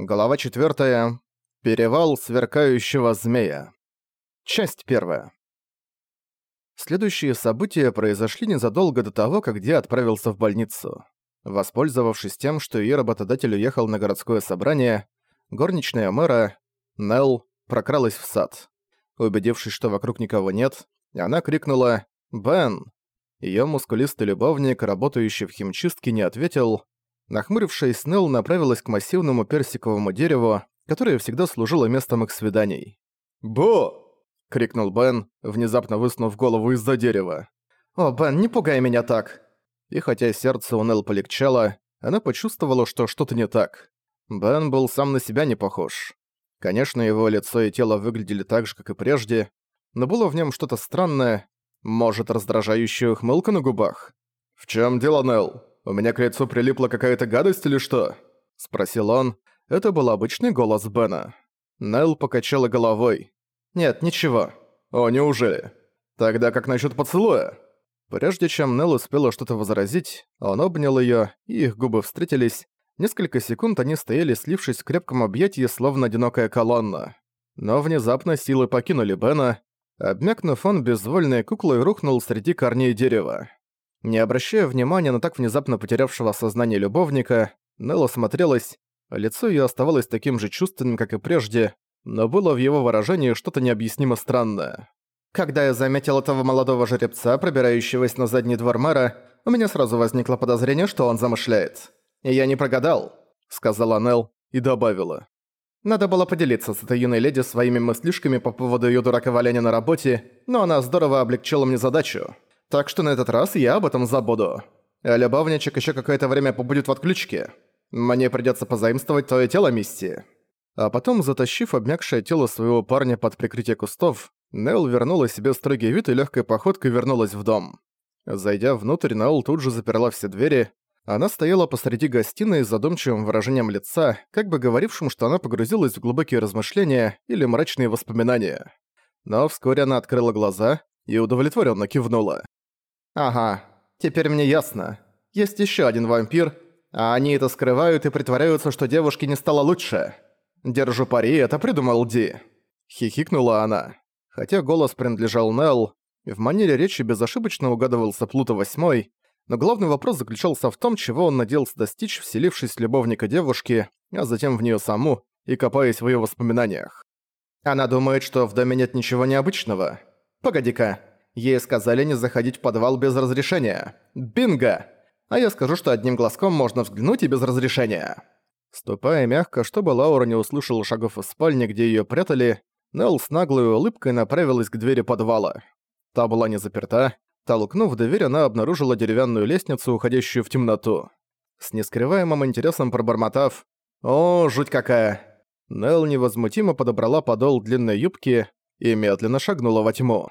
Глава 4. Перевал сверкающего змея. Часть 1. Следующие события произошли незадолго до того, как Ди отправился в больницу. Воспользовавшись тем, что ее работодатель уехал на городское собрание, горничная мэра, Нелл, прокралась в сад. Убедившись, что вокруг никого нет, она крикнула «Бен!». Её мускулистый любовник, работающий в химчистке, не ответил, Нахмурившись, Нелл направилась к массивному персиковому дереву, которое всегда служило местом их свиданий. «Бо!» — крикнул Бен, внезапно высунув голову из-за дерева. «О, Бен, не пугай меня так!» И хотя сердце у Нелл полегчало, она почувствовала, что что-то не так. Бен был сам на себя не похож. Конечно, его лицо и тело выглядели так же, как и прежде, но было в нем что-то странное, может, раздражающая ухмылка на губах. «В чем дело, Нелл?» «У меня к лицу прилипла какая-то гадость или что?» — спросил он. Это был обычный голос Бена. Нелл покачала головой. «Нет, ничего». «О, неужели? Тогда как насчет поцелуя?» Прежде чем Нелл успела что-то возразить, он обнял ее, и их губы встретились. Несколько секунд они стояли, слившись в крепком объятии, словно одинокая колонна. Но внезапно силы покинули Бена. Обмякнув, он безвольной куклой рухнул среди корней дерева. Не обращая внимания на так внезапно потерявшего сознание любовника, Нелла смотрелась, лицо её оставалось таким же чувственным, как и прежде, но было в его выражении что-то необъяснимо странное. «Когда я заметил этого молодого жеребца, пробирающегося на задний двор мэра, у меня сразу возникло подозрение, что он замышляет. И я не прогадал», — сказала Нелл и добавила. «Надо было поделиться с этой юной леди своими мыслишками по поводу её дураковаляния на работе, но она здорово облегчила мне задачу». Так что на этот раз я об этом забуду. А любовничек ещё какое-то время побудет в отключке. Мне придётся позаимствовать твоё тело, Мисти». А потом, затащив обмякшее тело своего парня под прикрытие кустов, Нелл вернула себе строгий вид и лёгкой походкой вернулась в дом. Зайдя внутрь, Нелл тут же заперла все двери. Она стояла посреди гостиной с задумчивым выражением лица, как бы говорившим, что она погрузилась в глубокие размышления или мрачные воспоминания. Но вскоре она открыла глаза и удовлетворённо кивнула. Ага, теперь мне ясно. Есть еще один вампир, а они это скрывают и притворяются, что девушке не стало лучше. Держу пари, это придумал Ди. Хихикнула она. Хотя голос принадлежал Нелл, в манере речи безошибочно угадывался Плута Восьмой, но главный вопрос заключался в том, чего он надеялся достичь, вселившись в любовника девушки, а затем в нее саму, и копаясь в ее воспоминаниях. Она думает, что в доме нет ничего необычного. Погоди-ка, Ей сказали не заходить в подвал без разрешения. Бинго! А я скажу, что одним глазком можно взглянуть и без разрешения. Ступая мягко, чтобы Лаура не услышала шагов из спальни, где её прятали, Нелл с наглой улыбкой направилась к двери подвала. Та была не заперта. Толкнув дверь, она обнаружила деревянную лестницу, уходящую в темноту. С нескрываемым интересом пробормотав «О, жуть какая!» Нелл невозмутимо подобрала подол длинной юбки и медленно шагнула во тьму.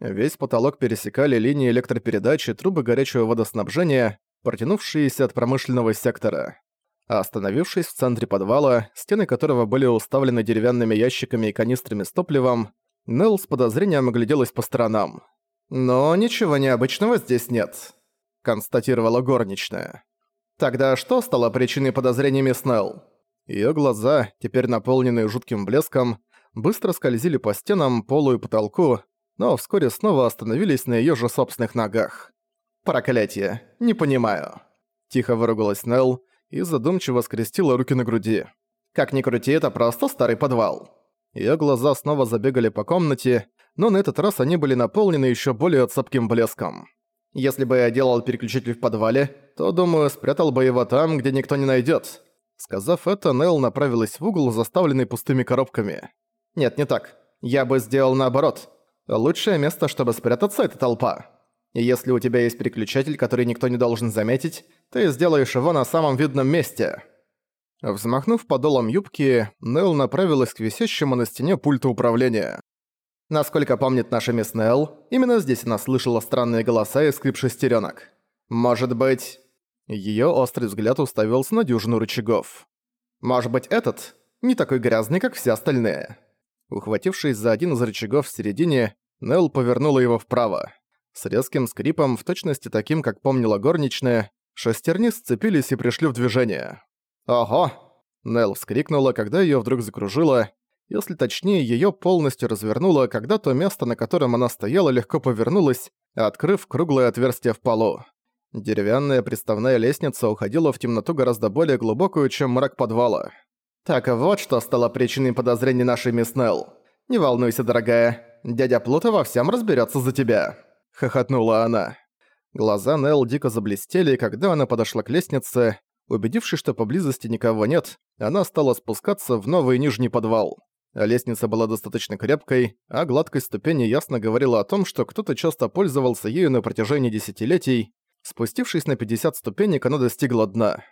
Весь потолок пересекали линии электропередачи, трубы горячего водоснабжения, протянувшиеся от промышленного сектора. А остановившись в центре подвала, стены которого были уставлены деревянными ящиками и канистрами с топливом, Нелл с подозрением огляделась по сторонам. «Но ничего необычного здесь нет», — констатировала горничная. «Тогда что стало причиной подозрений мисс Нелл?» Её глаза, теперь наполненные жутким блеском, быстро скользили по стенам, полу и потолку, но вскоре снова остановились на её же собственных ногах. «Проклятие! Не понимаю!» Тихо выругалась Нелл и задумчиво скрестила руки на груди. «Как ни крути, это просто старый подвал!» Её глаза снова забегали по комнате, но на этот раз они были наполнены ещё более цепким блеском. «Если бы я делал переключатель в подвале, то, думаю, спрятал бы его там, где никто не найдёт». Сказав это, Нелл направилась в угол, заставленный пустыми коробками. «Нет, не так. Я бы сделал наоборот. Лучшее место, чтобы спрятаться, это толпа. И если у тебя есть переключатель, который никто не должен заметить, ты сделаешь его на самом видном месте». Взмахнув подолом юбки, Нелл направилась к висящему на стене пульту управления. Насколько помнит наша мисс Нелл, именно здесь она слышала странные голоса и скрип шестеренок. Может быть... Ее острый взгляд уставился на дюжину рычагов. Может быть этот? Не такой грязный, как все остальные. Ухватившись за один из рычагов в середине, Нелл повернула его вправо. С резким скрипом, в точности таким, как помнила горничная, шестерни сцепились и пришли в движение. «Ого!» Нелл вскрикнула, когда её вдруг закружило, если точнее, её полностью развернуло, когда то место, на котором она стояла, легко повернулось, открыв круглое отверстие в полу. Деревянная приставная лестница уходила в темноту гораздо более глубокую, чем мрак подвала. «Так вот что стало причиной подозрений нашей мисс Нелл. Не волнуйся, дорогая, дядя Плута во всем разберется за тебя», — хохотнула она. Глаза Нелл дико заблестели, когда она подошла к лестнице. Убедившись, что поблизости никого нет, она стала спускаться в новый нижний подвал. Лестница была достаточно крепкой, а гладкость ступени ясно говорила о том, что кто-то часто пользовался ею на протяжении десятилетий. Спустившись на 50 ступенек, она достигла дна.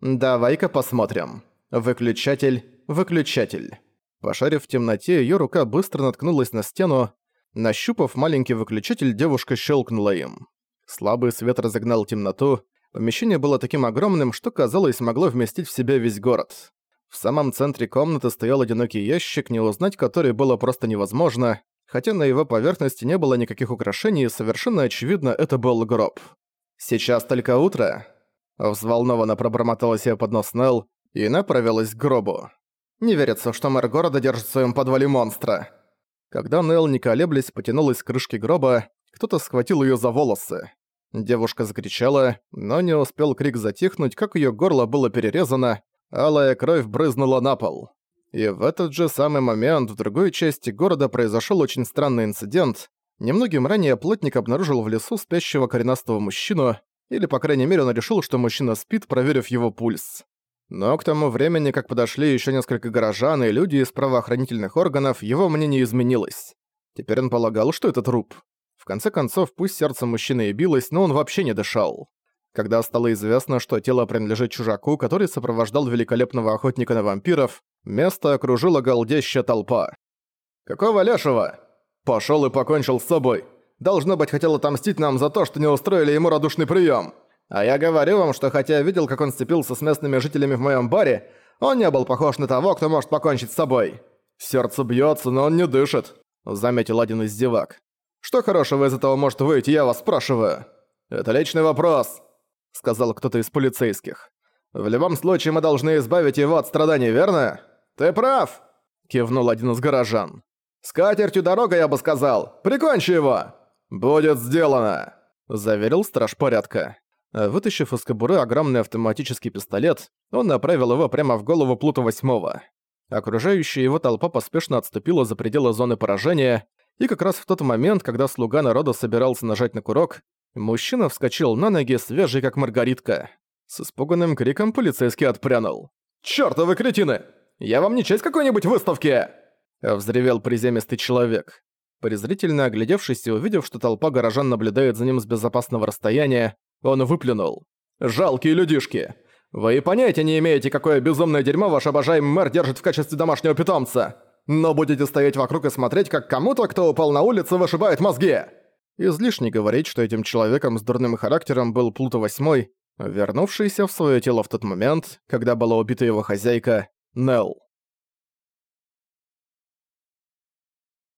«Давай-ка посмотрим. Выключатель, выключатель». Пошарив в темноте, её рука быстро наткнулась на стену. Нащупав маленький выключатель, девушка щелкнула им. Слабый свет разогнал темноту. Помещение было таким огромным, что, казалось, могло вместить в себя весь город. В самом центре комнаты стоял одинокий ящик, не узнать который было просто невозможно, хотя на его поверхности не было никаких украшений, совершенно очевидно, это был гроб. «Сейчас только утро», — взволнованно пробормотала себе под нос Нелл и направилась к гробу. «Не верится, что мэр города держит в своем подвале монстра». Когда Нелл, не колеблясь, потянулась к крышке гроба, кто-то схватил ее за волосы. Девушка закричала, но не успел крик затихнуть, как ее горло было перерезано, алая кровь брызнула на пол. И в этот же самый момент в другой части города произошел очень странный инцидент. Немногим ранее плотник обнаружил в лесу спящего коренастого мужчину, или, по крайней мере, он решил, что мужчина спит, проверив его пульс. Но к тому времени, как подошли еще несколько горожан и люди из правоохранительных органов, его мнение изменилось. Теперь он полагал, что это труп. В конце концов, пусть сердце мужчины и билось, но он вообще не дышал. Когда стало известно, что тело принадлежит чужаку, который сопровождал великолепного охотника на вампиров, место окружила голдящая толпа. «Какого лешего? Пошёл и покончил с собой. Должно быть, хотел отомстить нам за то, что не устроили ему радушный приём. А я говорю вам, что хотя видел, как он сцепился с местными жителями в моём баре, он не был похож на того, кто может покончить с собой. Сердце бьётся, но он не дышит», — заметил один из зевак. «Что хорошего из этого может выйти, я вас спрашиваю?» «Это личный вопрос», — сказал кто-то из полицейских. «В любом случае мы должны избавить его от страданий, верно?» «Ты прав!» — кивнул один из горожан. «С катертью дорога, я бы сказал! Прикончи его!» «Будет сделано!» — заверил страж порядка. Вытащив из кобуры огромный автоматический пистолет, он направил его прямо в голову Плута Восьмого. Окружающая его толпа поспешно отступила за пределы зоны поражения, и как раз в тот момент, когда слуга народа собирался нажать на курок, Мужчина вскочил на ноги, свежий как маргаритка. С испуганным криком полицейский отпрянул. «Чёртовы кретины! Я вам не часть какой-нибудь выставки!» Взревел приземистый человек. Презрительно оглядевшись и увидев, что толпа горожан наблюдает за ним с безопасного расстояния, он выплюнул. «Жалкие людишки! Вы и понятия не имеете, какое безумное дерьмо ваш обожаемый мэр держит в качестве домашнего питомца! Но будете стоять вокруг и смотреть, как кому-то, кто упал на улице, вышибает мозги!» Излишне говорить, что этим человеком с дурным характером был Плуто Восьмой, вернувшийся в свое тело в тот момент, когда была убита его хозяйка Нелл.